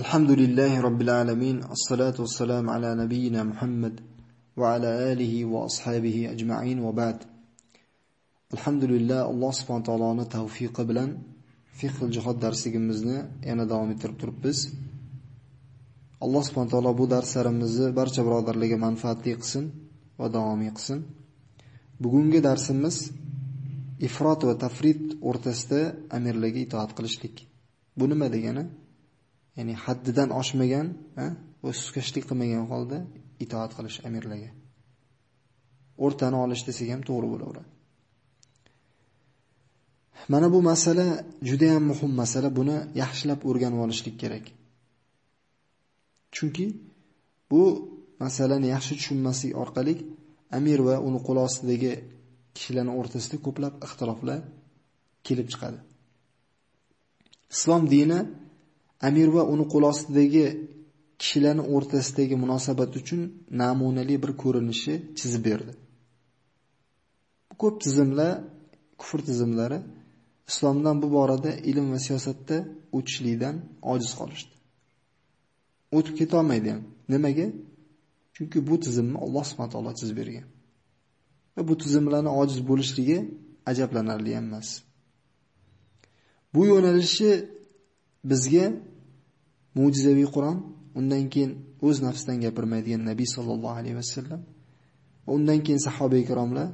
الحمد لله رب العالمين الصلاة والسلام على نبينا محمد وعلى آله وأصحابه أجمعين وبعد الحمد لله الله سبحانه وتعالى توفيق bilan fiqh jihod darsligimizni yana davom ettirib turibmiz. Alloh subhanahu taolo bu darslarimizni barcha birodarlarga manfaatli qilsin va davomiy qilsin. Bugungi darsimiz ifrot va tafrit o'rtasida amirlarga itoat qilishlik. Bu nima degani? Ya'ni haddidan oshmagan va suskashlik qilmagan holda itoat qilish amirlarga. O'rtani olish desak ham to'g'ri bo'laveradi. Mana bu masala juda ham muhim masala. Buni yaxshilab o'rganib olishlik kerak. Chunki bu masalani yaxshi tushunmaslik orqali amir va uni qo'l ostidagi kishilarni o'rtasida ko'plab ixtiloflar kelib chiqadi. Islom dini amir va uni qo'l ostidagi kishilarning o'rtasidagi munosabat uchun namunali bir ko'rinishi chizib berdi. Ko'p tizimlar, kufr tizimlari islomdan bu borada ilm va siyosatda o'tishlikdan ojiz qolishdi. O'tib keta olmaydi ham. Nimaga? Chunki bu tizimni Alloh subhanahu taolo chizib bergan. Va bu tizimlarning ojiz bo'lishligi ajablanarli emas. Bu yo'nalishni bizga mo'jizaviy Qur'on, undan keyin o'z nafsidan gapirmaydigan Nabiy sallallohu alayhi vasallam va undan keyin sahobiy ikromlar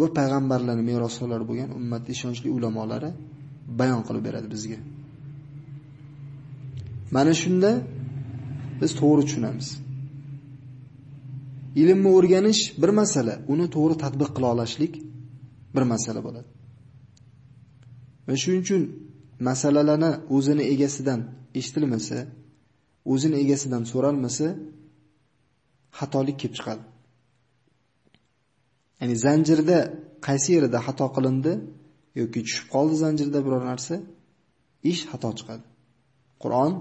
va payg'ambarlarning merosxo'rlari bo'lgan ummat ishonchli ulamolari bayon qilib beradi bizga. Mana shunda biz to'g'ri tushunamiz. Ilmni o'rganish bir masala, uni to'g'ri tatbiq qila olishlik bir masala bo'ladi. Va shuning uchun masalalarni o'zini egasidan eshitilmasa, o'zini egasidan so'ralmasa, xatolik kelib chiqadi. Ya'ni zanjirda qaysi yerida xato qilindi yoki tushib qoldi zanjirda biror narsa, ish xato chiqadi. Qur'on,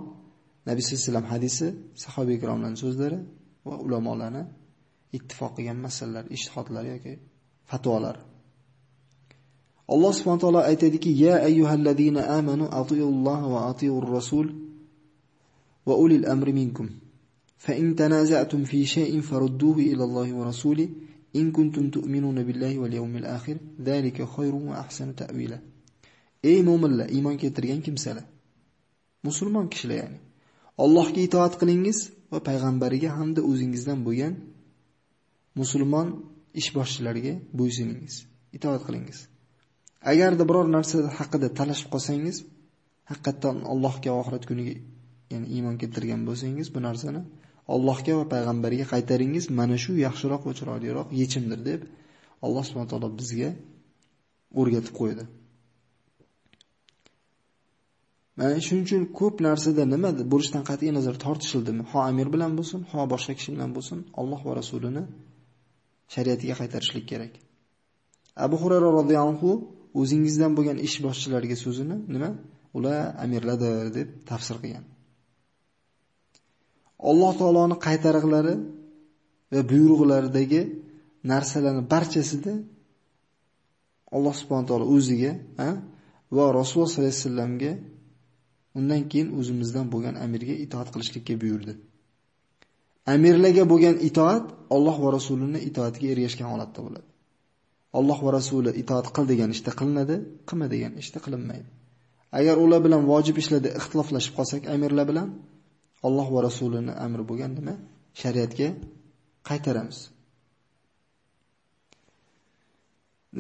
Nabiy sollallohu alayhi vasallam hadisi, sahobiy ikromlarning so'zlari va ulamolarning ittifoq qilgan masalalar, ijtihodlar yoki fatvolar. Alloh subhanahu va taolo aytadiki: "Ya ayyuhallazina amanu atiiulloha va atiyur rasul va ulil amri minkum. Fa in tanaza'tum fi shay'in farudduhu ila Allohi va rasuli in kuntum tu'minuna billahi val yawmil akhir. Zalika khayrun va ahsanu ta'wila." Ey mu'minlar, iymon keltirgan kimsalar, musulmon kishilar ya'ni. Allohga itoat qilingiz va payg'ambariga hamda o'zingizdan bo'lgan musulmon ish boshchilariga bo'ysuningiz, itoat qilingiz. Agarda biror narsa haqida talashib qolsangiz, haqiqatan Allohga va oxirat kuniga ya'ni iymon keltirgan bo'lsangiz, bu narsani Allohga va payg'ambariga qaytaringiz, mana shu yaxshiroq va chiroyliroq yechimdir deb Alloh subhanahu va taolo bizga o'rgatib qo'ydi. Mana shuning uchun ko'p narsada nima bo'lishidan qat'iy nazar tortishildimi? Ho amir bilan bo'lsin, ho boshqa kishi bilan bo'lsin, Alloh va rasulini shariatiga qaytarishlik kerak. Abu Hurayra radhiyallohu o'zingizdan bo'lgan ish boshchilariga so'zini nima? Ular amirlardir deb tafsir qilgan. Alloh taoloning qaytariqlari va buyruqlaridagi narsalarning barchasida Alloh subhanahu taolo o'ziga va Rasululloh sollallohu alayhi vasallamga undan keyin o'zimizdan bo'lgan amirga itoat qilishlikka buyurdi. Amirlarga bo'lgan itoat Alloh va Rasulining itoatiga ergashgan holatda bo'ladi. Alloh va Rasuli itoat qil degan ishda qilinadi, qilma degan ishda qilinmaydi. Agar ular bilan vojib ishlarda ixtiloflashib qolsak amirlar bilan Alloh va Rasulining amri bo'lgan nima? Shariatga qaytaramiz.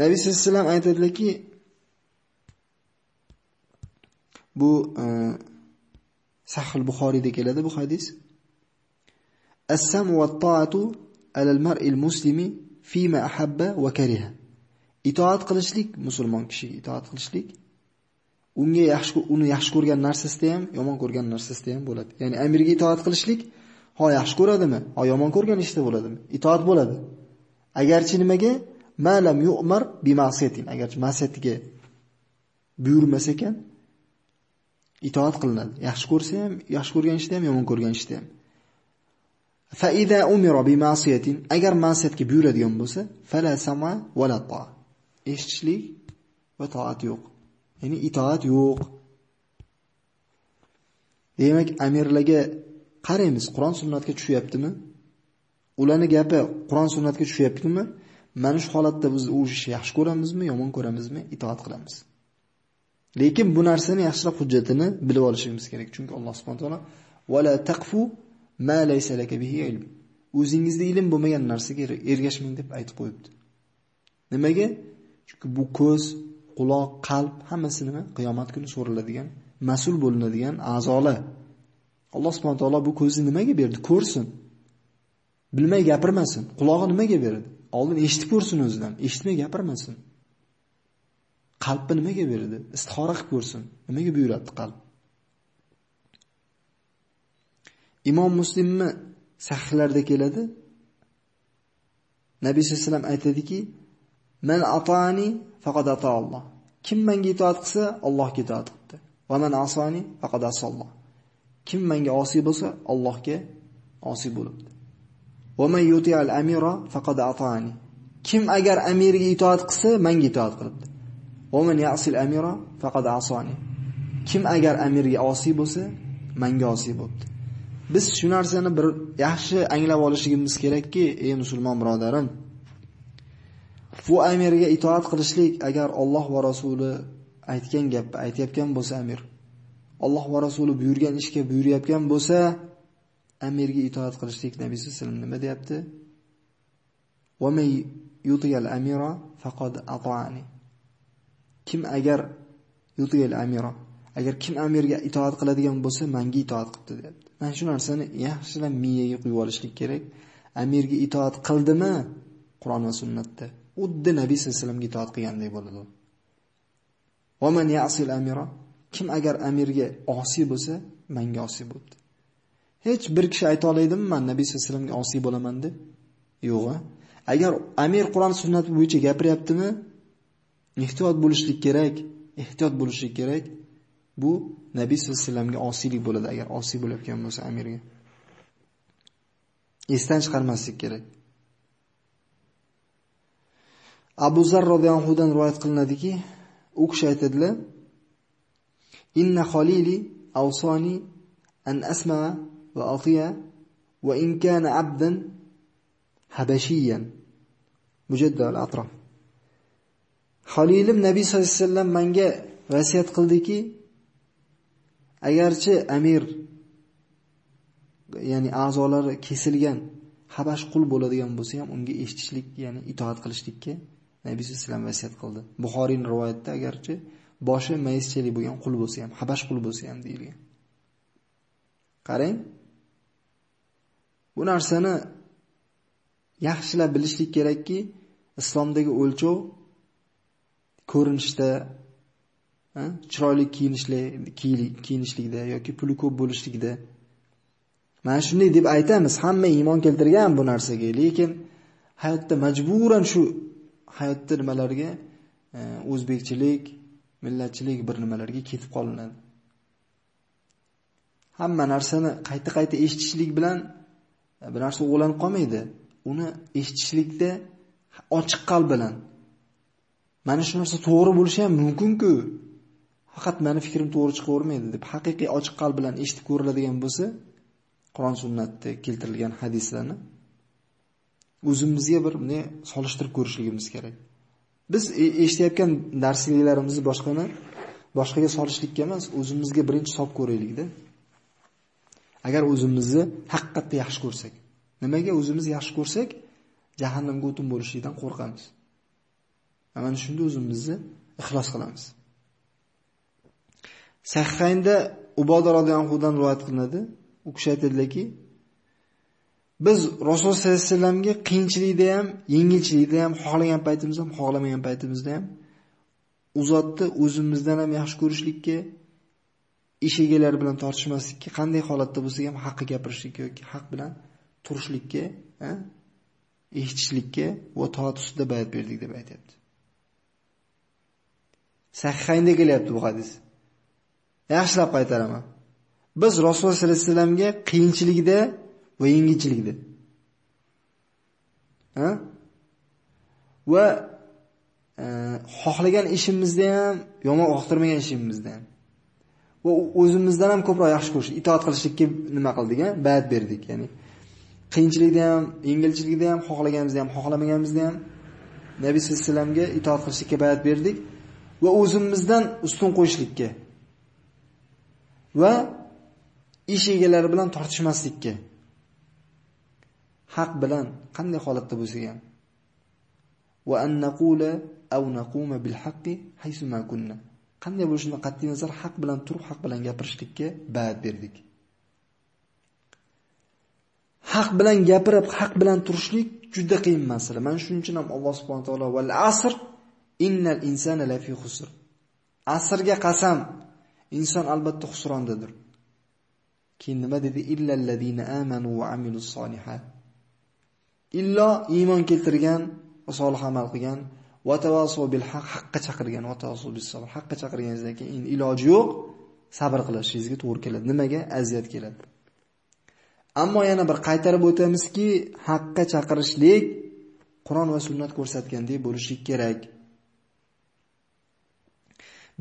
Nabiy sollallohu alayhi vasallam aytadilarki, bu e, Sahih Buxoriyda keladi bu hadis. As-sam va at-ta'atu 'ala al-mar'il muslimi fima ahabba va kariha. Itoat qilishlik musulmon kishiga itoat qilishlik unga yaxshi uni yaxshi ko'rgan narsasida ham, yomon ko'rgan narsasida ham bo'ladi. Ya'ni amirga itoat qilishlik ho yaxshi ko'radimi, ho yomon ko'rgan ishda bo'ladimi? Itoat bo'ladi. Agarchi nimaga malam yu'mar bi ma'siyatin, agarchi ma'siyatiga buyurmas ekan, itoat qilinadi. Yaxshi ko'rsa ham, yaxshi ko'rgan ishda ham, yomon ko'rgan ishda ham. Fa idza umira bi ma'siyatin, agar ma'siyatga buyuradigan bo'lsa, fala sama va la ta. Eshitishlik va toat yo'q. Ya'ni itoat yo'q. Demak, amirlarga qaraymiz, Qur'on sunnatga tushyaptimi? Ularni gapi Qur'on sunnatga tushyaptimi? Mana shu holatda biz u ishni yaxshi ko'ramizmi, yomon ko'ramizmi, itoat qilamiz. Lekin bu narsani yaxshiroq hujjatini bilib olishimiz kerak, chunki Alloh subhanahu va taolo vala taqfu ma laysa laka bihi ilm." O'zingizda ilm bo'lmagan narsaga ergashmang deb aytib qo'yibdi. Nimaga? Chunki bu ko'z, quloq, qalb hammasi nima? Qiyomat kuni so'raladigan, mas'ul bo'linadigan a'zolar. Alloh subhanahu va taolo bu ko'zni nimaga berdi? Ko'rsin. Bilmay gapirmasin. Quloqni nimaga berdi? Oldin eshitib ko'rsin o'zidan, eshitmay gapirmasin. Qalbni nimaga berdi? Istixora qilib ko'rsin. Nimaga buyuradi qalb? Imom Muslimni sahihlarda keladi. Nabiy sollallohu alayhi vasallam aytadiki, "Man atani faqad ata Alloh." Kim menga itoat qilsa, Allohga itoat qildi. Va man asani faqad asalloh. Kim menga osiy bo'lsa, Allohga osiy bo'libdi. Va man yuti'al amira faqad atani. Kim agar amirga itoat qilsa, menga itoat qilibdi. Va man ya'sil amira faqad asani. Kim agar amirga osiy bo'lsa, menga osiy bo'libdi. Biz shu narsani bir yaxshi anglab olishimiz kerakki, ey musulmon birodarim, bu amirga itoat qilishlik agar Alloh va Rasuli aytgan gapni aytayotgan bo'lsa amir, Alloh va Rasuli buyurgan ishga buyurayotgan bo'lsa, amirga itoat qilishlik Nabiy sollallohu alayhi vasallam nima deyapti? "Va may yutiyal amira faqad ata'ani." Kim agar yutiyal amira, agar kim amirga itoat qiladigan bo'lsa, menga itoat qildi deyapti. Mana shu narsani yaxshilab miyaga quyib olishlik kerak. Amirga itoat qildimi? Qur'on va sunnatda. Uddi Nabiy sallallohu alayhi vasallamga itoat qilgandek bo'ladi. Va man ya'sil amira, kim agar amirga osiy bo'lsa, menga osiy bo'ldi. Hech bir kishi ayta oladimi, men Nabiy sallallohu alayhi vasallamga osiy bo'laman deb? Yo'q. Agar amir Qur'on sunnat bo'yicha gapiryaptimi, ehtiyot bo'lishlik kerak, ehtiyot bo'lishlik kerak. Bu Nabiy sallallohu alayhi vasallamga osiylik bo'ladi agar osiy bo'layotgan bo'lsa amirga. Esdan chiqarmaslik kerak. Abu Zar radhiyallohu dan rivoyat qilinadiki, u kishi aytadilar: "Inna khalili awsani an asma va atiya va in kana abdan habashiyan." Mujaddal atrof. Khalilim Xalilim Nabiy sollallohu alayhi vasallam menga vasiyat qildiki, agarchi amir ya'ni a'zolari kesilgan habash qul bo'ladigan bo'lsa ham unga eshitishlik, ya'ni itoat qilishlikka Nabiy sollallohu vasiyat qildi. Buxoriyning rivoyatida agarchi boshi mayizchalik bo'lgan qul bo'lsa ham, habash qul bo'lsa ham deyilgan. Qarang. Bu narsani yaxshilab bilishlik kerakki, islomdagi o'lchov ko'rinishda, chiroyli kiyinishlikda yoki puli ko'p bo'lishlikda. Mana shunday deb aytamiz, hamma iymon keltirgan bu narsaga, lekin hayotda majburan shu hayotda nimalarga e, o'zbekchilik, millatchilik bir nimalarga ketib qolinadi. Hamma narsani qayta-qayta eshitishlik bilan e, bir narsa o'g'lanib qolmaydi. Uni eshitishlikda ochiq qalb bilan mana shu narsa to'g'ri bo'lishi ham mumkin-ku. Faqat meni fikrim to'g'ri chiqavermaydi deb haqiqiy ochiq qalb bilan eshitib ko'riladigan bo'lsa, Qur'on sunnatda keltirilgan hadislarni o'zimizga bir bunday solishtirib ko'rishligimiz kerak. Biz e, eshitayotgan darsliklarimizni boshqani boshqaga solishlikka emas, o'zimizga birinchi solib ko'raylik-da. Agar o'zimizni haqiqatda yaxshi ko'rsak, nimaga o'zimizni yaxshi ko'rsak, jahannamga o'tin bo'lishlikdan qo'rqamiz. Mana shunda o'zimizni ixlos qilamiz. Sahhaynda Uboda radhiyallohu anhu dan rivoyat qilinadi. U kishi aytadiki, biz Rasul sollallohu alayhi vasallamga qiyinchilikda ham, yengilchilikda ham, xohlagan paytimizda ham, xohlamagan paytimizda ham u zotni o'zimizdan ham yaxshi ko'rishlikka, ish egalari bilan tortishmaslikka, qanday holatda bo'lsa ham haqqi gapirishlikka yoki haq bilan turishlikka, eshitishlikka va toat ustida bayat berdik deb aytayapti. Sahihaynda kelyapti bu hadis. Yaxshilab qaytaraman. Biz Rasululloh sollallohu alayhi vasallamga qiyinchilikda va yengilchilikda ha? Va e, xohlagan ishimizda ham, yomon yoqtirmagan ishimizda ham va o'zimizdan ham ko'proq yaxshi ko'rish, itoat qilishlikka nima qildik, a? Bayat berdik, ya'ni qiyinchilikda ham, yengilchilikda ham, xohlaganimizda ham, xohlamaganimizda ham Nabiy sallamga alayhi vasallamga itoat qilishlikka bayat berdik va o'zimizdan ustun qo'yishlikka va ish egalari bilan tortishmaslikka haq bilan qanday holatda bo'lsak ham va an naqula aw naquma bil haqqi haythu ma kunna. Qanday bo'lishidan qat'iy nazar haq bilan turib haq bilan gapirishlikka ba'd berdik. Haq bilan gapirib haq bilan turishlik juda qiyin masala. Mana shuning uchun ham Alloh subhanahu taolo val asr innal insana lafi khusr. Asrga qasam inson albatta husrondadir keyin nima dedi? Illallazina amanu va amilus solihat illo iymon keltirgan va solih amal qilgan va tavasso bil haq haqqa chaqirgan va tavasso bis sabr haqqa chaqirganingizdan keyin iloji yo'q sabr qilishingizga to'g'ri keladi nimaga? Aziyat keladi. Ammo yana bir qaytarib o'tamizki haqqa chaqirishlik Qur'on va sunnat ko'rsatgandek bo'lishi kerak.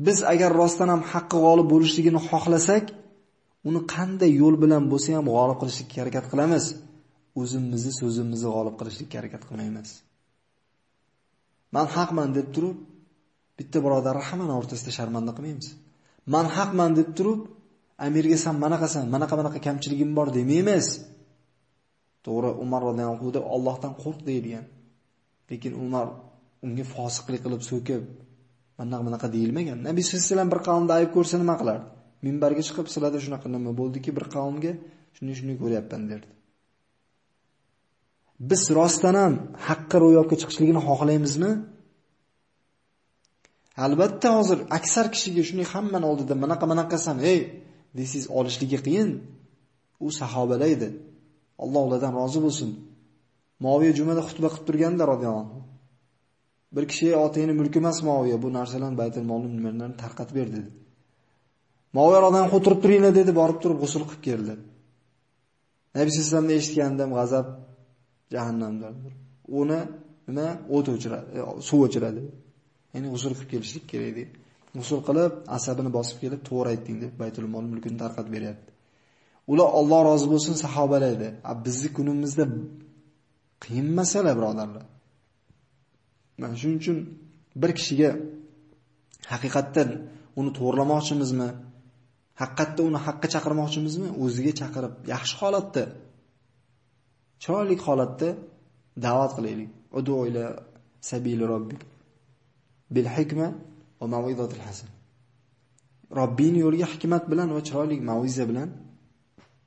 Biz agar rostdan ham haqqi g'olib bo'lishligini xohlasak uni qanday yo'l bilan bo'lsa ham g'olib qilishlikka harakat qilamiz. O'zimizni so'zimizni g'olib qilishlikka harakat qilmaymiz man haqman deb turib bitta birodarni hammani o'rtasida sharmanda qilmaymiz. Man haqman deb turib amirga san manaqasan manaqa manaqa kamchiligim bor demaymiz to'g'ri umar roziyallohu anhu Allohdan qo'rq deydigan. Lekin umar unga fosiqlik qilib so'kib manaqa manaqa deyilmagan. Nabiy sallallohu alayhi vasallam bir qavmda ayb ko'rsa nima qilardi? Minbarga chiqib sizlarda shunaqa nima bo'ldiki bir qavmga shuni shuni ko'ryapman derdi. Biz rostdan ham haqqi ro'yobga chiqishligini xohlaymizmi? Albatta hozir aksar kishiga shunday hammani oldida manaqa manaqasan ey desangiz olishligi qiyin. U sahobalar edi alloh ulardan rozi bo'lsin. Moviya jumada xutba qilib turganda radhiyallohu bir kishi otangni mulki emas moviya bu narsalarni baytul molni nimalarni tarqatib ber dedi. Moviya roziyallohu o'tirib turinglar dedi borib turib g'usl qilib keldi. Nabiy sallallohu alayhi vasallamni eshitgandim, g'azab jahannamlardir. Uni nima? O't o'chiradi e, suv o'chiradi. Ya'ni g'usul qilib kelishlik kerak deydi g'usul qilib asabini bosib kelib to'g'ri aytding deb baytul mol mulkini tarqatib beryapti. Ular Alloh rozi bo'lsin sahobalar edi. Bizni kunimizda qiyin masala birodarlar. Mana shuning uchun bir kishiga haqiqatdan uni to'g'irlamoqchimizmi haqiqatda uni haqqa chaqirmoqchimizmi? O'ziga chaqirib yaxshi holatda chiroyli holatda da'vat qilaylik udu ila sabili robbik bil hikma va mavizatil hasan Robbini yo'liga hikmat bilan va chiroyli maviza bilan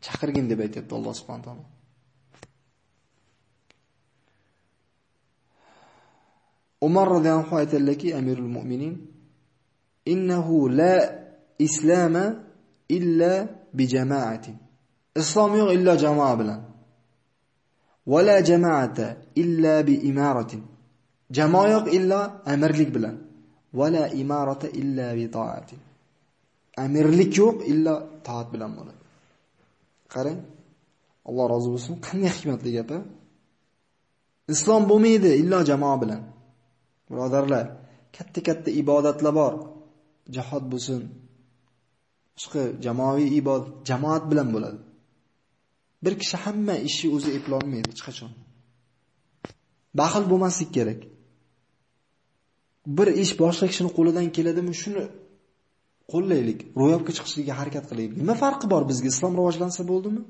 chaqirgin deb aytayapti Alloh subhanahu taolo. Umar radhiyallohu anhu aytadilarki, Amirul Mu'minin, innahu la islama illa bi jama'atin. Islom yo'q illa jamoa bilan. ولا la jama'ata illa bi imaratin. Jamoa yo'q illa amirlik bilan. Va la imarata illa bi ta'atin. Amirlik yo'q illa toat bilan bo'ladi. Qarang. Alloh rozi bo'lsin. Qanday hikmatli gap a? Islom bo'lmaydi illa jamoa bilan. Birodarlar, katta-katta ibodatlar bor. Jihod bo'lsin. Boshqa jamoaviy ibodat jamoat bilan bo'ladi. Bir kishi hamma ishni o'zi eplolmaydi hech qachon. Baxil bo'lmaslik kerak. Bir ish boshqa kishining qo'lidan keladimi, shuni qo'llaylik, ro'yobga chiqishga harakat qilaylik. Nima farqi bor bizga islom rivojlansa bo'ldimi?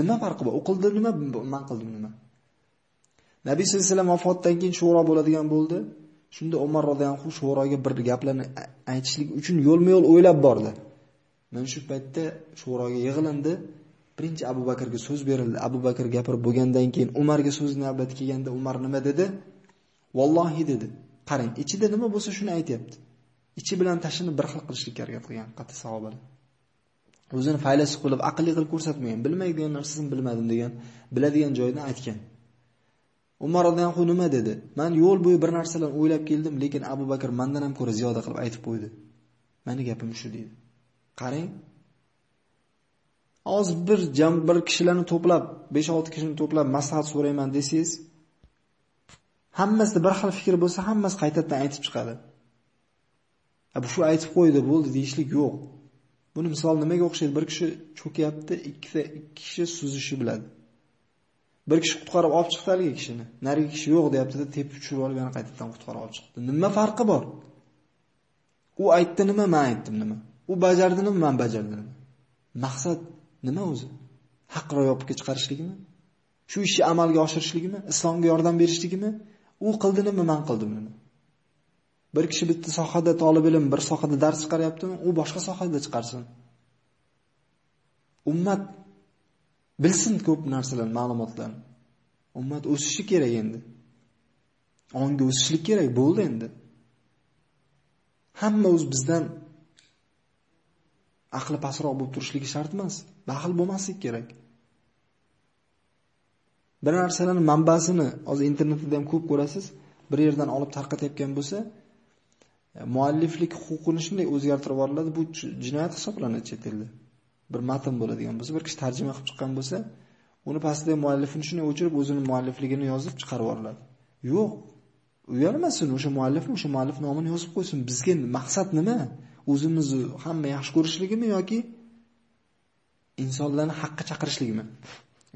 Nima farqi bor? O'qildi nima, man qildim nima? Nabiy sollallohu alayhi vasallam vafotdan keyin shura bo'ladigan bo'ldi. Shunda Umar radhiyallohu anhu shuraga bir gaplarni aytishlik uchun yo'lma-yo'l o'ylab bordi. Mana shu paytda shuraga yig'ilindi. Birinchi Abu Bakrga so'z berildi. Abu Bakr gapirib bo'lgandan keyin Umarga so'z navbati kelganda Umar nima dedi? Vallohi dedi. Qarang, ichida nima bo'lsa shuni aytyapti. Ichi bilan tashini bir xil qilishga harakat qilgan qatti sahobalar. O'zini faylasuf qilib, aqlli qilib ko'rsatmagan, bilmaydigan narsasini bilmadim degan, biladigan joydan aytgan. Umar radhiyallohu nima dedi? Men yo'l bo'yi bir narsalarni o'ylab keldim, lekin Abu Bakr mendan ham ko'ra ziyoda qilib aytib qo'ydi. mani gapim shu dedi. Qarang, Hozir bir jam bir kishilarni to'plab, 5-6 kishini to'plab maslahat so'rayman desangiz, hammasida bir xil fikr bo'lsa, hammasi qaytadan aytib chiqadi. Bu shu aytib qo'ydi, bo'ldi deyishlik yo'q. Buni misol nimaga o'xshaydi? Bir kishi cho'kyapti, ikkita ikki kishi suzishi biladi. Bir kishi qutqarib olib chiqdi haligi kishini. Narigi kishi yo'q deyapti-da, tepib tushirib olib yana qaytadan qutqarib olib chiqdi. Nima farqi bor? U aytdi nima, men aytdim nima. U bajardi nima, men bajardim nima. Maqsad nima o'zi? Haq ro'yobga chiqarishligimi? Shu ishni amalga oshirishligimi? Islomga yordam berishligimi? U qildi nima, men qildim. Bir kishi bitta sohada talab ilm bir sohada dars chiqaryaptimi, u boshqa sohada chiqarsin. Ummat bilsin ko'p narsalarni, ma'lumotlarni. Ummat o'sishi kerak endi. Ongi o'sishlik kerak bo'ldi endi. Hamma o'z bizdan aqli pastroq bo'lib turishligi shart emas. Baxil bo'lmaslik kerak. Bir narsalarning manbasini hozir internetda ham ko'p ko'rasiz. Bir yerdan olib tarqatayotgan bo'lsa, mualliflik huquqini shunday o'zgartirib yuboriladi, bu jinoyat hisoblanadi chet elda. Bir matn bo'ladigan bo'lsa, bir kishi tarjima qilib chiqqan bo'lsa, uni pastida muallifini shunday o'chirib, o'zining muallifligini yozib chiqarib yuboriladi. Yo'q, uyalmasin o'sha muallif, o'sha muallif nomini yozib qo'ysin. Bizga maqsad nima? O'zimizni hamma yaxshi ko'rishligimi yoki insonlarni haqqa chaqirishligimi?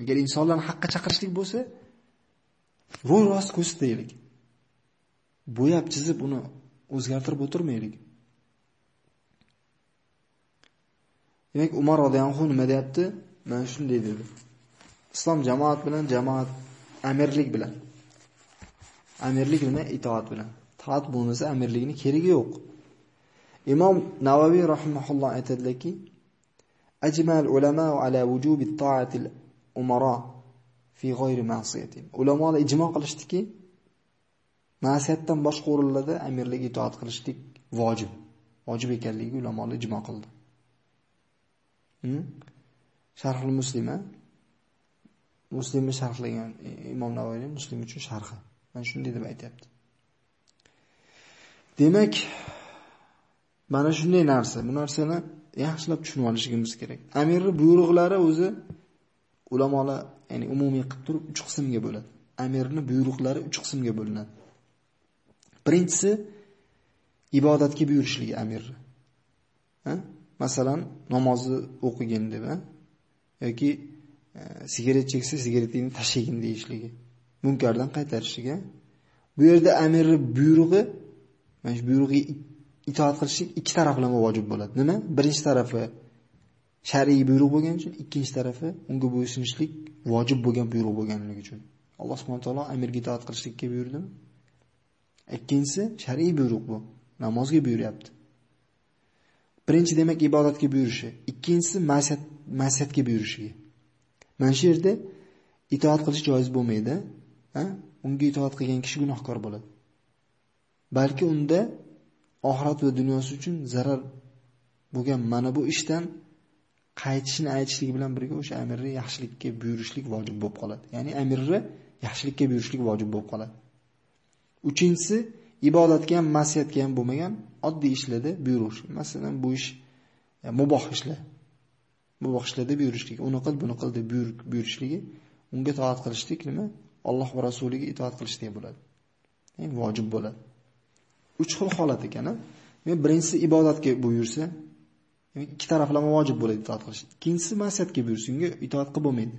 Agar insonlarni haqqa chaqirishlik bo'lsa, ro'y rost ko'rsataylik. Bo'yab chizib uni o'zgartirib o'tirmaylik. Demak, Umar roziyallohu nima deyapti? Mana shunday dedi. Islom jamoat bilan, jamoat amirlik bilan. Amirlik nima? Itoat bilan. Toat bo'lmasa amirlikni keragi yo'q. Imom Navaviy rahimahulloh aytadilarki, ajmal ulama ala wujubi ta'atil umara fi ghayri ma'siyatin. Ulamolar ijmo qilishdiki, Ma'siyatdan boshqa o'rinlarda amirlik itoat qilishlik vojib. Vojib ekanligiga ulamolar ijmo qildi. Hmm? Sharhul Muslima Muslimni sharhlagan Imom Navoiy Muslim uchun sharhi. Mana shunday deb aytayapti. Demak, mana shunday narsa, bu narsani yaxshilab tushunib olishimiz kerak. Amirning buyruqlari o'zi ulamolar, ya'ni umumiy qilib turib 3 qismga bo'ladi. Amirning buyruqlari 3 qismga bo'linadi. Birinchisi ibodatga buyurishligi amirni. Ha? Masalan, namozni o'qigin deb, ha? yoki e, sigaret cheksa sigaretingni tashlagin deyishligi. Munkardan qaytarishligi. Bu yerda amirning buyrug'i, mana shu buyrug'i itoat qilishlik ikki taraflama vojib bo'ladi. Nima? Birinchi tarafi shar'iy buyruq bo'lgani uchun, ikkinchi tarafi unga bo'ysunishlik vojib bo'lgan buyruq bo'lganligi uchun. Alloh subhanahu va taolo amirga itoat qilishlikka buyurdimi? Ikkinchisi shar'iy buyruq bu. Namozga buyuryapti. Birinchi demak ibodatga buyurishi, ikkinchisi ma'siyat ma'siyatga buyurishi. Mana shu yerda itoat qilish joiz bo'lmaydi, ha? Unga itoat qilgan kishi gunohkor bo'ladi. Balki unda oxirat va dunyosi uchun zarar bo'lgan mana bu ishdan qaytishini aytishlik bilan birga o'sha amirni yaxshilikka buyurishlik vojib bo'lib qoladi. Ya'ni amirni yaxshilikka buyurishlik vojib bo'lib qoladi. Uchinchisi ibodatga ham, ma'siyatga ham bo'lmagan oddiy ishlarda buyurish. Masalan, bu ish e, muboh ishlar. Muboh ishlarda buyurishlik, uni qil, buni qil deb buyurishligi, unga toat qilishlik nima? Alloh va rasuliga itoat qilishlik bo'ladi. Ya'ni vojib bo'ladi. Uch xil holat ekan. Men birinchisi ibodatga buyursa, demak ikki taraflama vojib bo'ladi itoat qilish. Ikkinchisi ma'siyatga buyursa, unga itoat qilib bo'lmaydi.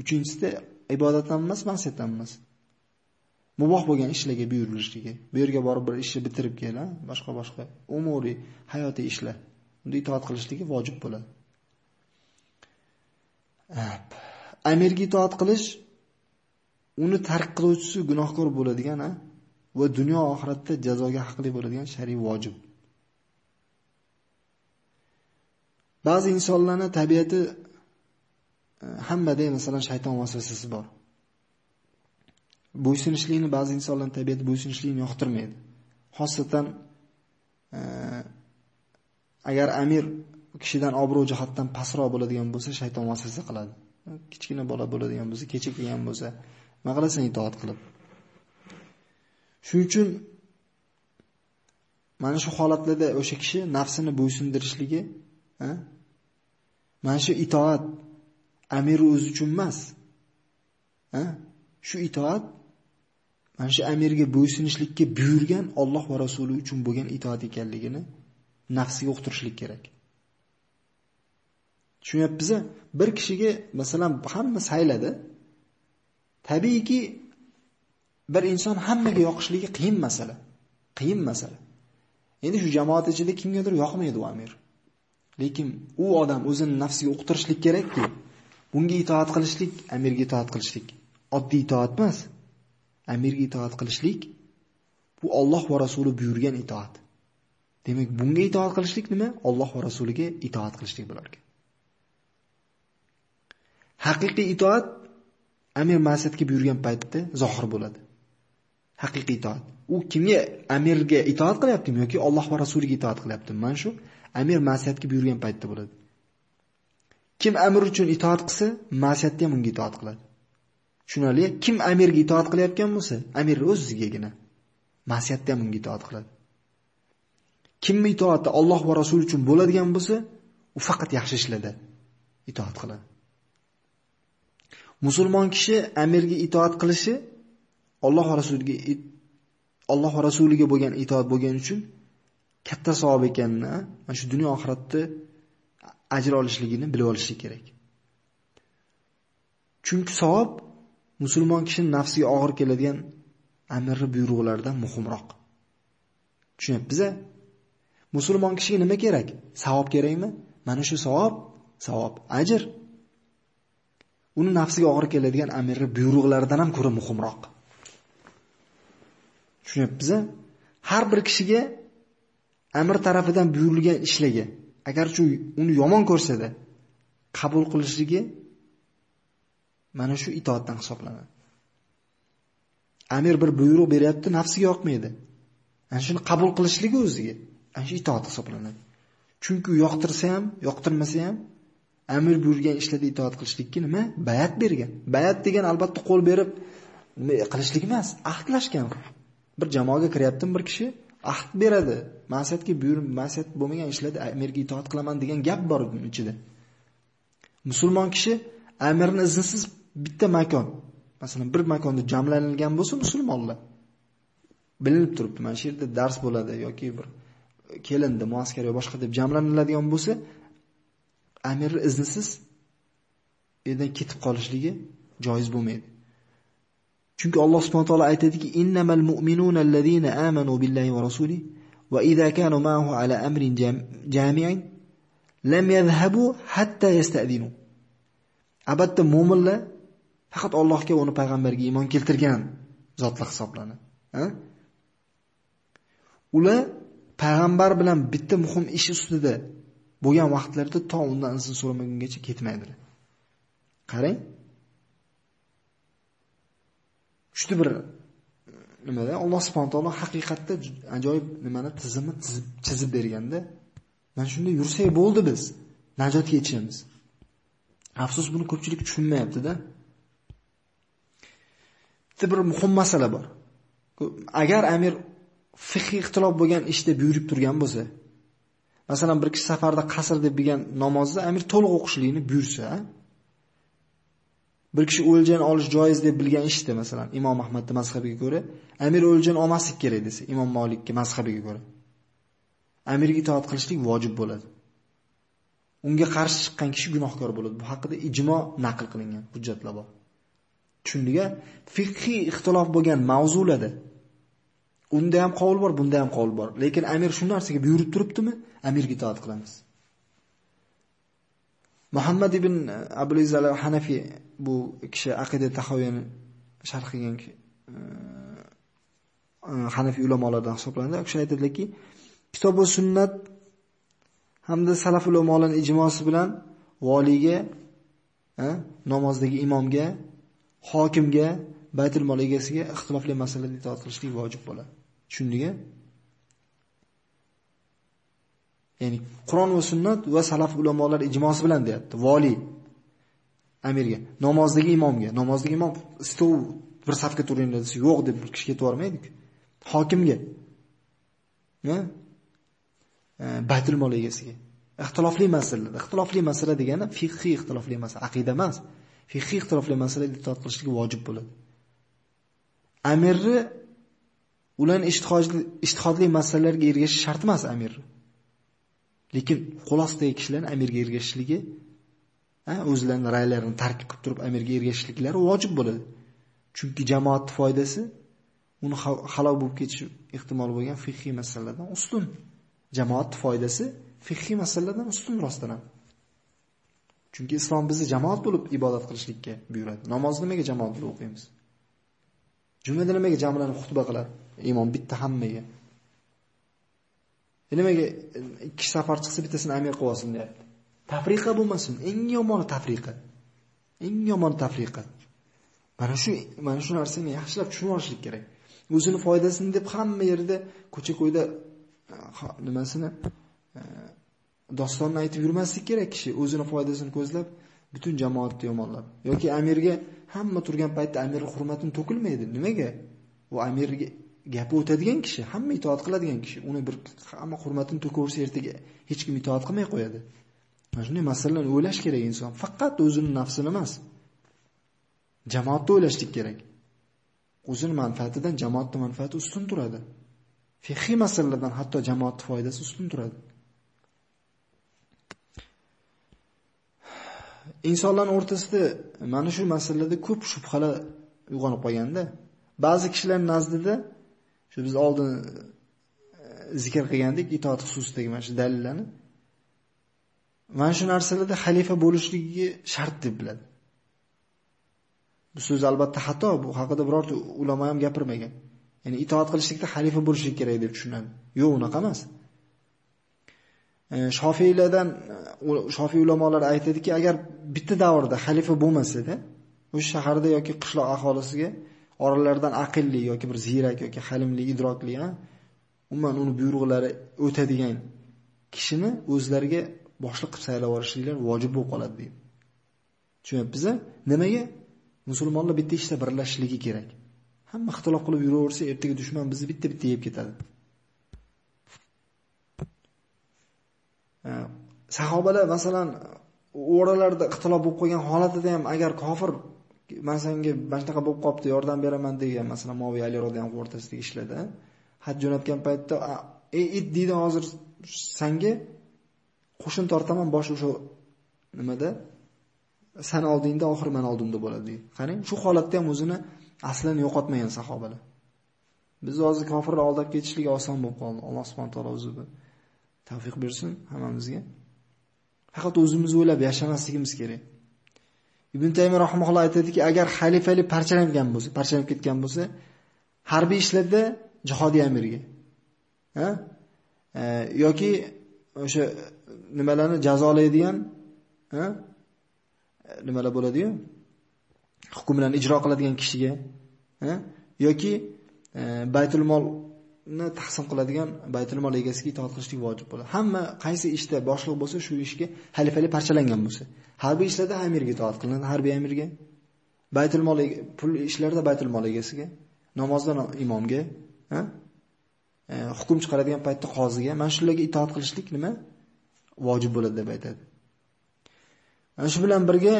Uchinchisida ibodatdan emas, ma'siyatdan emas. muboh bo'lgan ishlarga buyurilishligi. Bu yerga borib bir ishni bitirib kel, boshqa-boshqa umuriy, hayotiy ishlar. Unda itoat qilishligi vojib bo'ladi. Amirga itoat qilish uni tark qiluvchisi gunohkor bo'ladigan va dunyo oxiratda jazoga haqli bo'ladigan shar'iy vojib. Ba'zi insonlarning tabiati e, hammada masalan shayton vasvasasi bor. bo'ysunishlikni ba'zi insonlarning tabiati bo'ysunishlikni yoqtirmaydi. Xosatan e, agar amir kishidan obro' jihatdan pastroq bo'ladigan bo'lsa, shayton vasvasa qiladi. Kichkina bola bo'ladigan bo'lsa, kelgan bo'lsa, nima qilasan itoat qilib. Shuning uchun mana shu holatlarda o'sha kishi nafsini bo'ysundirishligi, ha? mana shu itoat amir o'zi uchun emas. Ha? Shu itoat mana shu amirga bo'ysunishlikka buyurgan Alloh va rasuli uchun bo'lgan itoat ekanligini nafsiga uqtirishlik kerak. tushunyapmiz bir kishiga masalan hamma sayladi tabiiyki bir inson hammaga yoqishligi qiyin masala qiyin masala. Endi shu jamoat ichida kimgadir yoqmaydi u amir. Lekin u odam o'zini nafsiga uqtirishlik kerakki bunga itoat qilishlik amirga itoat qilishlik. Oddiy itoat emas amirga itoat qilishlik bu Alloh va rasuli buyurgan itoat. Demak bunga itoat qilishlik nima? Alloh va rasuliga itoat qilishlik bo'lar ekan haqiqiy itoat amir ma'siyatga buyurgan paytda zohir bo'ladi. Haqiqiy itoat. U kimga amirga itoat qilyaptimi yoki Alloh va rasuliga itoat qilyaptimi? Mana shu amir ma'siyatga buyurgan paytda bo'ladi. Kim amir uchun itoat qilsa ma'siyatda ham unga itoat qiladi. Tushunarli? Kim amirga itoat qilayotgan bo'lsa amir o'zigagina ma'siyatda ham unga itoat qiladi. Kimni itoati Alloh va rasul uchun bo'ladigan bo'lsa u faqat yaxshi ishlarda itoat qiladi. Musulmon kishi amirga itoat qilishi Alloh rasuliga Alloh rasuliga bo'lgan itoat bo'lgani uchun katta savob ekanini mana shu dunyo oxiratda ajr olishligini bilib olishlik kerak. Chunki savob musulmon kishining nafsiga og'ir keladigan amirni buyruqlaridan muhimroq. Tushunyapsiz Musulmon kishiga nima kerak? Savob kerakmi? Mana shu savob, savob, ajr. Uni nafsiga og'ir keladigan amirni buyruqlaridan ham ko'ra muhimroq. Tushunyapmiz? Har bir kishiga amir tarafidan buyurilgan ishligi agar shu uni yomon ko'rsada qabul qilishligi mana shu itoatdan hisoblanadi. Amir bir buyruq beryapti, nafsiga yoqmaydi. Ana shuni qabul qilishligi o'ziga ana shu itoat hisoblanadi. Chunki yoqtirsa ham, yoqtirmasa ham amir buyurgan ishlarda itoat qilishlikka nima? Bayat bergan. Bayat degan albatta qo'l berib qilishlik emas, ahdlashgan. Bir jamoaga kiryaptim bir kishi, ahd beradi. Ma'siyatga buyurib, ma'siyat bo'lmagan ishlarda amirga itoat qilaman degan gap bor uning ichida. Musulmon kishi amirni iznisiz bitta makon, masalan, bir makonda jamlanilgan bo'lsa musulmonlar bilinib turibdi. Mana shu yerda dars bo'ladi yoki bir kelindi, muaskar yo boshqa deb jamlaniladigan bo'lsa, amirni iznisiz yerdan ketib qolishligi joiz bo'lmaydi. Chunki Alloh subhanahu va taolo aytadiki: "Innamal mu'minuna allazina amanu billahi va rasulihi va idza kanu ma'ahu ala amrin jami'in lam yadhhabu hatta yasta'dinu." Albatta mu'minlar faqat Allohga va uning payg'ambariga iymon keltirgan zotlar hisoblanadi. Ha? Ular payg'ambar bilan bitta muhim ish ustida bo'lgan vaqtlarda to undan izn so'ramagungacha ketmaydilar. Qarang. Juda bir nimada Alloh subhanahu taolo haqiqatda ajoyib nimani tizimni chizib berganda, mana shunda yursak bo'ldi biz najotga yetishamiz. Afsus buni ko'pchilik tushunmayapti-da. Bitta bir muhim masala bor. Agar amir fiqhiy ixtilof bo'lgan ishda buyurib turgan bo'lsa, masalan bir kishi safarda qasr deb bilgan namozni amir to'liq o'qishlikni buyursa, bir kishi o'ljan olish joiz deb bilgan ishda masalan Imom Ahmadning mazhabiga ko'ra amir o'ljan olmaslik kerak desa, Imom Malikka mazhabiga ko'ra. Amirga itoat qilishlik vojib bo'ladi. Unga qarshi chiqqan kishi gunohkor bo'ladi. Bu haqida ijmo naql qilingan hujjatlar bor. Tushundingizmi? fiqhiy ixtilof bo'lgan mavzularda unda ham qovul bor, bunda ham qovul bor. Lekin amir shu narsaga buyurib turibdimi? Amirga itoat qilamiz. Muhammad ibn Abul Izal Hanafi bu kishi aqida tahoviyini sharh qilgan e, Hanafi ulamolardan hisoblanadi. U kishi aytadiki, kitob va sunnat hamda salaf ulamolarining ijmosi bilan valiga, e, namozdagi imomga, hokimga, baytul mol egasiga ixtilofli masalada itoat qilishlik vojib bo'ladi. Tushundingizmi? Ya'ni Qur'on va sunnat va salaf ulamolar ijmosi bilan deyapti. Vali amirga, namozdagi imomga, namozdagi imom stov bir safga turinglar desa, yo'q deb bir kishi ketib bormaydi-ku. Hokimga. Nima? E, Baytul mol egasiga. Ixtilofli masalalar. Ixtilofli masala degani fiqhiy ixtilofli masala, aqida emas. Fiqhiy ixtilofli masalaga itoat qilishlik vojib bo'ladi. Amirni ularning ijtihodli ijtihodli masalalarga ergashish shart emas amir. Lekin qo'l ostidagi kishilarni amirga ergashishligi o'zlarini raylarini tark qilib turib amirga ergashishliklari vojib bo'ladi. Chunki jamoat foydasi uni halok bo'lib ketishi ehtimoli bo'lgan fiqhiy masalalardan ustun. Jamoat foydasi fiqhiy masalalardan ustun rostdan ham. Chunki islom bizni jamoat bo'lib ibodat qilishlikka buyuradi. Namozni nimaga jamoat bo'lib o'qiymiz? Jumada nimaga jamlanib xutba qiladi? Imom bitta hammaga. E, nimaga e, ikki safar chiqsa bittasini amir qilib olsin deyapti. Tafriqa bo'lmasin. Eng yomoni tafriqa. Eng yomoni tafriqa. Mana shu mana shu narsani yaxshilab tushunib olishlik kerak. O'zini foydasini deb hamma yerda ko'cha-ko'yda e, nimasini dostonni aytib yurmaslik kerak kishi. O'zini foydasini ko'zlab butun jamoatni yomonlab yoki amirga hamma turgan paytda amirni hurmatini to'kilmaydi. Nimaga? U amirga gapi o'tadigan kishi, hamma itoat qiladigan kishi. Uni bir hamma hurmatini to'kaversa ertaga hech kim itoat qilmay qo'yadi. Mana shunday masalalarni o'ylash kerak inson. Faqat o'zini nafsini emas. Jamoatni o'ylashlik kerak. O'zini manfaatidan jamoatning manfaati ustun turadi. Fiqhiy masalalardan hatto jamoat foydasi ustun turadi. Insonlar o'rtasida mana shu masalalarda ko'p shubhalar uyg'onib qolganda, ba'zi kishilar nazdida shu biz oldin e, zikr qilgandik itoat xususidagi mana shu dalillarni mana shu narsalarda xalifa bo'lishligi shart deb biladi. Bu so'z albatta xato, bu haqida birorta ulamo ham gapirmagan. Ya'ni itoat qilishlikda xalifa bo'lishi kerak deb tushunadi. Yo'q, unaqa emas. E, shofiylardan Shofiy ulamolar aytadiki, agar bitta davrda xalifa bo'lmasa-da, o'sha shaharda yoki qishloq aholisiga oralaridan aqlli yoki bir ziyrak yoki halimli, idrokli, ha, umuman uni buyruqlari o'tadigan kishini o'zlariga boshliq qilib saylab olishliklar vojib bo'lib qoladi deydi. tushunyapmiz Nimaga? Musulmonlar bitta ishda birlashishligi kerak. Hamma ixtilof qilib yuraversa, ertaga dushman bizni bitta-bitta yeb ketadi. Sahobalar masalan o'ralarda ixtilof bo'lib qolgan holatida ham agar kofir men senga mana bo'lib qolibdi, yordam beraman degan, masalan, Moviy Ali roziyallohu o'rtasidagi ishlarda, haj jo'natgan paytda, "Ey it" deydi hozir senga qo'shin tortaman bosh o'sha nimada san oldingda oxir men oldimda bo'ladi deydi. Qarang, shu holatda ham o'zini aslini yo'qotmagan sahobalar. Biz hozir kofirlar aldab ketishlik oson bo'lib qoldi. Alloh subhanahu taolo o'zi tavfiq bersin hammamizga. Faqat o'zimizni o'ylab yashamasligimiz kerak. Ibn Taymiy rahimahulloh aytadiki, agar xalifalik parchalangan bo'lsa, parchalanib ketgan bo'lsa, harbiy ishlarda jihodiy amirga, ha? E, yoki o'sha nimalarni jazolaydigan, ha? Nimalar bo'ladi-yu? Hukmlarni ijro qiladigan kishiga, ha? yoki e, baytul ni taqsim qiladigan baytul mol egasiga itoat qilishlik vojib bo'ladi. Hamma qaysi ishda boshliq bo'lsa, shu ishga xalifali parchalangan bo'lsa, harbiy ishlarda amirga itoat qilinadi, harbiy amirga. Baytul mol pul ishlarida baytul mol egasiga, namozda imomga, ha? E, hukm chiqaradigan paytda qoziga, mana shularga itoat qilishlik nima? vojib bo'ladi deb aytadi. Ana shu bilan birga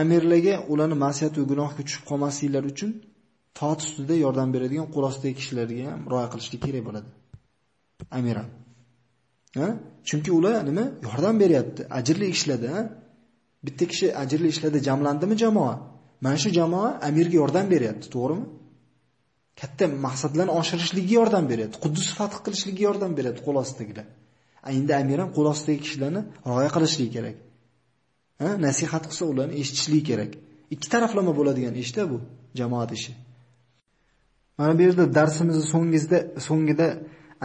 amirlarga ularni ma'siyat va gunohga tushib qolmasliklari uchun toat ustida yordam beradigan qo'l ostidagi kishilarga ham rioya qilishlik kerak bo'ladi. Amir. Ha? Chunki ular nima? Yordam beryapti. Ajrli ishlada. ha? Bitta kishi ajrli ishlada jamlandimi jamoa? Mana shu jamoa amirga yordam beryapti, to'g'rimi? Katta maqsadlarni oshirishlikka yordam beryapti. Quddus fath qilishlikka yordam beryapti qo'l ostidagilar. Endi amir ham qo'l ostidagi kishilarni rioya qilishligi kerak. Ha, nasihat qilsa ularni eshitishligi kerak. Ikki taraflama bo'ladigan ishda bu jamoat ishi. Mana bu yerda darsimizni so'ngizda so'ngida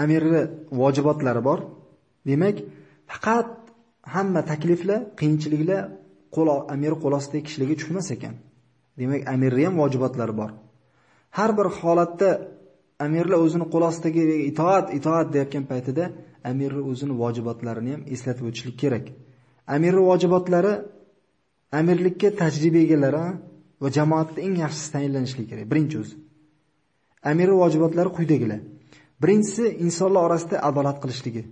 amirni vojibotlari bor. Demak, faqat hamma takliflar, qiyinchiliklar qo'l amir qo'l ostidagi kishilarga tushmas ekan. Demak, amirni ham vojibotlari bor. Har bir holatda amirlar o'zini qo'l ostidagi itoat, itoat deyotgan paytida amirni o'zini vojibotlarini ham eslatib o'tishlik kerak. Amirning vojibotlari amirlikka tajriba egalari va jamoatda eng yaxshisi tayinlanishligi kerak. Birinchi o'zi. Amirning vojibotlari quyidagilar. Birinchisi insonlar orasida adolat qilishligi.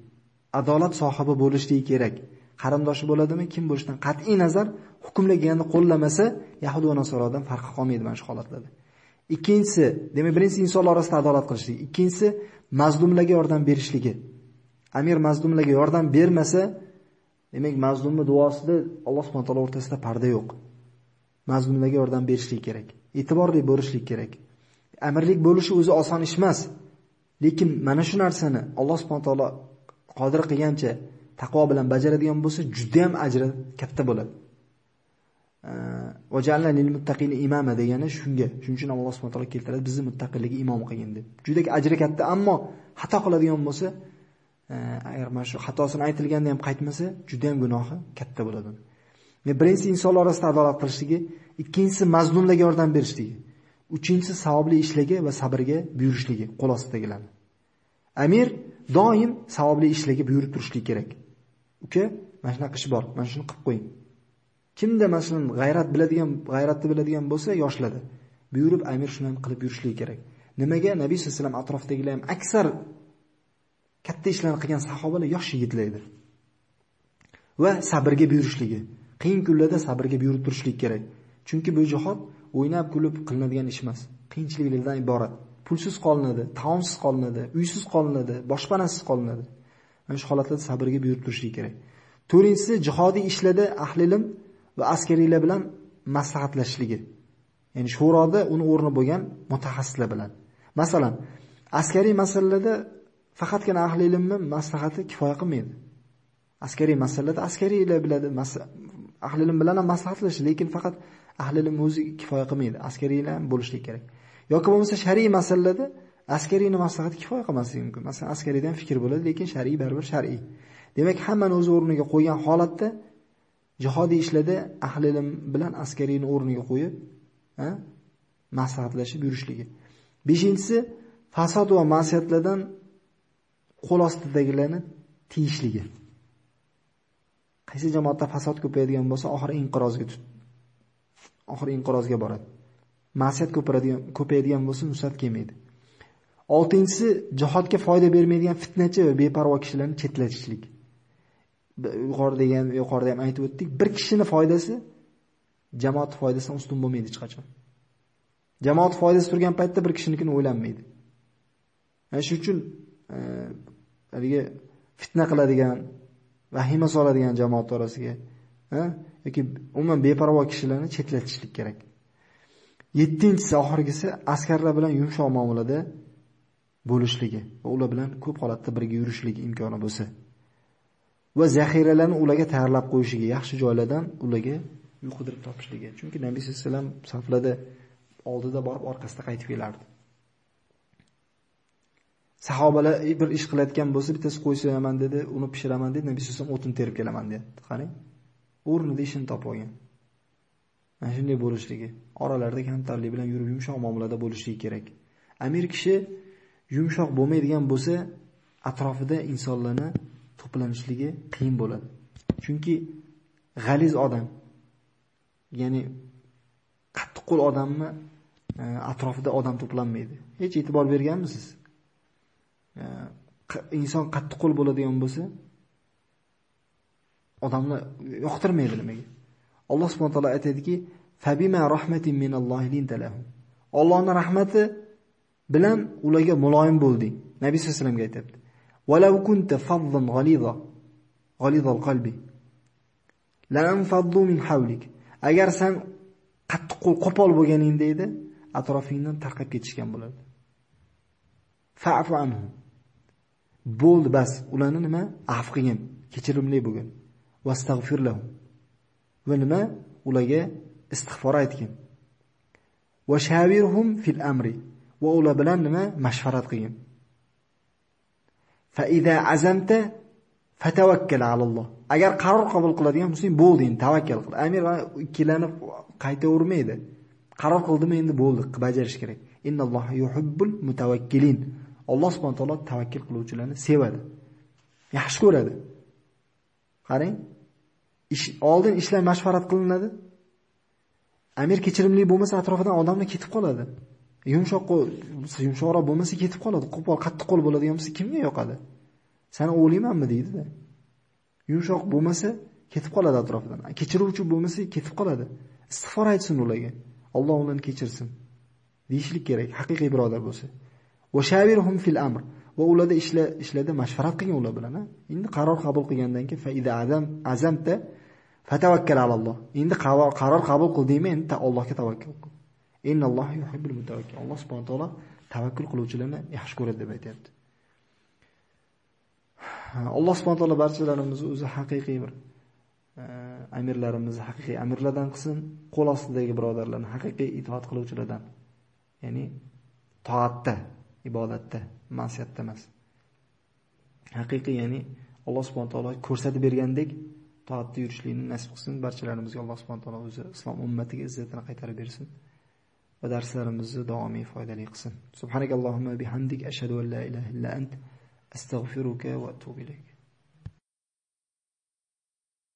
Adolat sohibi bo'lishligi kerak. Qarindoshi bo'ladimi, kim bo'lishidan qat'iy nazar hukmlaganni qo'llamasa, yahud va Nasorodan farqi qolmaydi mana shu holatlarda. Ikkinchisi, demak birinchisi insonlar orasida adolat qilishligi. Ikkinchisi mazlumlarga yordam berishligi. Amir mazlumlarga yordam bermasa, Demak, mazlumni duosida Alloh subhanahu va taolo o'rtasida parda yo'q. Mazlumlarga yordam berishlik kerak. E'tiborli bo'lishlik kerak. Amirlik bo'lishi o'zi oson ish emas. Lekin mana shu narsani Alloh subhanahu taolo qodir qilgancha taqvo bilan bajaradigan bo'lsa, juda ham ajri katta bo'ladi. Va lil muttaqina imama degani shunga. Shuning uchun Alloh subhanahu taolo keltiradi bizni muttaqilligi imom qilgin deb. Juda ajri katta, ammo xato qiladigan bo'lsa, e, agar mana shu xatosini aytilganda ham qaytmasa, juda ham gunohi katta bo'ladi. Birinchisi insonlar orasida adolat qilishligi, ikkinchisi mazlumlarga yordam berishligi, uchinchisi savobli ishlarga va sabrga buyurishligi qo'l ostidagilarni. Amir doim savobli ishlarga buyurib turishligi kerak. Uka, mana shunaqa ish bor, mana shuni qilib qo'ying. Kimda masalan g'ayrat biladigan, g'ayratni biladigan bo'lsa, yoshlarda buyurib amir shuni ham qilib yurishligi kerak. Nimaga Nabiy sollallohu alayhi vasallam atrofidagilar ham aksar katta ishlarni qilgan sahobalar yosh yigitlar edi. Va sabrga buyurishligi, qiyin kunlarda sabrga buyurib turishlik kerak. Chunki bu jihod o'ynab kulib qilinadigan ish emas. Qiyinchiliklardan iborat. Pulsiz qolinadi, taomsiz qolinadi, uysiz qolinadi, boshpanasiz qolinadi. Mana shu holatlarda sabrga buyurib turishlik kerak. To'rtinchisi jihodiy ishlarda ahli ilm va askariylar bilan maslahatlashishligi. Ya'ni shuroda uni o'rni bo'lgan mutaxassislar bilan. Masalan, askariy masalalarda faqatgina ahli ilmni maslahati kifoya qilmaydi. Askariy masalalarda askariylar biladi, ahli ilm bilan ham maslahatlashish, lekin faqat ahli ilm o'zi kifoya qilmaydi. Askariylar ham bo'lishlik kerak. Yoki bo'lmasa shar'iy masalalarda askariyni maslahati kifoya qilmasligi mumkin. Masalan, askariydan fikr bo'ladi, lekin shar'iy baribir shar'iy. Demak, hammani o'z o'rniga qo'ygan holatda jihodiy ishlarda ahli ilm bilan askariyni o'rniga qo'yib, maslahatlashib yurishligi. Beshinchisi fasod va ma'siyatlardan qo'l ostidagilarni tiyishligi. Qaysi jamoatda fasod ko'payadigan bo'lsa, oxiri inqirozga. Oxiri inqirozga boradi. Ma'siyat ko'payadigan ko'payadigan bo'lsa, nusrat kelmaydi. 6-inchisi jihodga foyda bermaydigan fitnachi va beparvo kishilarni chetlatishlik. yuqorida degan yuqorida ham aytib o'tdik, bir kishini foydasi jamoat foydasidan ustun bo'lmaydi hech qachon. Jamoat foydasi turgan paytda bir kishinikini o'ylanmaydi. Mana shuning uchun e, haligi fitna qiladigan, vahima soladigan jamoat orasiga, ha, yoki umuman beparvo kishilarni chetlatishlik kerak. Yettinchisi oxirgisi askarlar bilan yumshoq muomalada bo'lishligi va ular bilan ko'p holatda birga yurishligi imkoni bo'lsa. va zaxiralarni ularga tayyorlab qo'yishiga, yaxshi joylardan ularga uy qidirib topishligi. Chunki Nabiy sallallohu alayhi vasallam saflarda oldida borib orqasida qaytib kelardi. Sahobalar bir ish qilayotgan bo'lsa, bittasi qo'y so'yaman dedi, uni pishiraman dedi, Nabiy sollallohu alayhi vasallam o'tin terib kelaman dedi. Qarang. O'rnida ishini topib olgan. Mana shunday bo'lishligi. Oralarda kamtarlik bilan yurib yumshoq muomalada bo'lishligi kerak. Amir kishi yumshoq bo'lmaydigan bo'lsa, atrofida insonlarni to'planishligi qiyin bo'ladi. Chunki g'aliz odam, ya'ni qattiqqo'l odamni e, atrofida odam to'planmaydi. Hech e'tibor berganmisiz? E, inson inson qattiqqo'l bo'ladigan bo'lsa, odamni yoqtirmaydi nimaga? Alloh subhanahu taolo aytadiki fabima rahmatin minallohi Allohning rahmati bilan ularga muloyim bo'lding nabiy sallallohu alayhi vasallamga aytibdi valau kunta fazzan g'aliza g'alizal qalbi min hawlik. Agar san qattiq qo'l qo'pol bo'lganingda edi atrofingdan tarqab ketishgan bo'ladi fa'fu anhu bo'ldi bas ularni nima? Afv qilgin kechirimli bo'lgin. vastag'fir lahum va nima ularga istig'for aytgin va shavirhum fil amri va ular bilan nima mashvarat qilgin فإذا عزمت فتوكل على الله agar qaror qabul qiladigan bo'lsang bo'ldi endi tavakkal qil amir ikkilanib qaytavermaydi qaror qildimi endi bo'ldi bajarish kerak innalloha yuhibbul mutawakkilin alloh subhanahu taolo tavakkul qiluvchilarni sevadi yaxshi ko'radi qarang Ish oldin ishlar mashvarat qilinadi. Amir kechirimli bo'lmasa atrofidan odamlar ketib qoladi. Yumshoq qo'l, yumshoqroq bo'lmasa ketib qoladi. Qo'pol qattiq qo'l bo'ladigan bo'lsa kimga yoqadi? Seni o'g'lingmanmi deydida yumshoq bo'lmasa ketib qoladi atrofidan kechiruvchi bo'lmasa ketib qoladi. Istig'for aytsin ularga. Alloh ularni kechirsin. Deyishlik kerak haqiqiy birodar bo'lsa. Va shavirhum fil amr. Va ularda ishla ishlada mashvarat qilgan ular bilan. Endi qaror qabul qilgandan keyin fa ida azam azamta fatawakkal alalloh. Endi qaror qabul qildingmi, endi Allohga tavakkal qil. Innalloha yuhibbul mutawakkil. Alloh subhanahu va taolo tavakkul qiluvchilarni yaxshi ko'radi deb aytayapti. Alloh subhanahu va taolo barchalarimizni o'zi haqiqiy bir e, amirlarimizni haqiqiy amirlardan qilsin, qo'l ostidagi birodarlarni haqiqiy itoat qiluvchilardan. Ya'ni toatda, ibodatda, ma'siyatda emas. Haqiqiy, ya'ni Alloh subhanahu va taolo ko'rsatib bergandek toatda yurishlikni nasib qilsin barchalarimizga Alloh subhanahu va taolo o'zi islom ummatiga izzatini qaytarib bersin. va darslarimizni davomiy foydali qilsin. Subhanakallohumma bihamdik ashhadu an la ilaha illa ant astagfiruka va atubu ilayk.